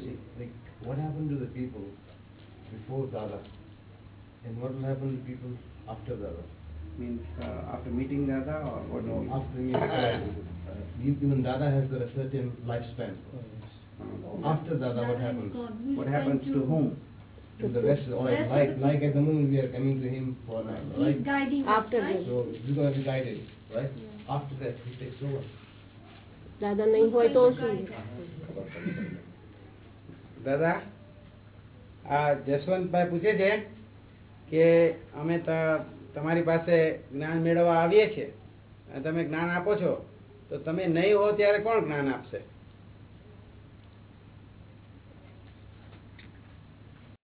See, like, what happened to the people before Dada? And what will happen to people after Dada? Means uh, after meeting Dada or what no, do After meeting Even Dada has got a certain lifespan. Oh, yes. after Dada, Dada what happens? What happens to, to whom? To the rest, or rest like, of like at the moment we are coming to him for now. Right? He's guiding after us, right? So he's going to be guided, right? Yeah. After that, he takes over. दादा नहीं हुआ तो દાદા, આ જસવંતભાઈ પૂછે છે કે અમે તમારી પાસે જ્ઞાન મેળવવા આવીએ છીએ અને તમે જ્ઞાન આપો છો, તો તમે નહીં હો ત્યારે કોણ જ્ઞાન આપશે?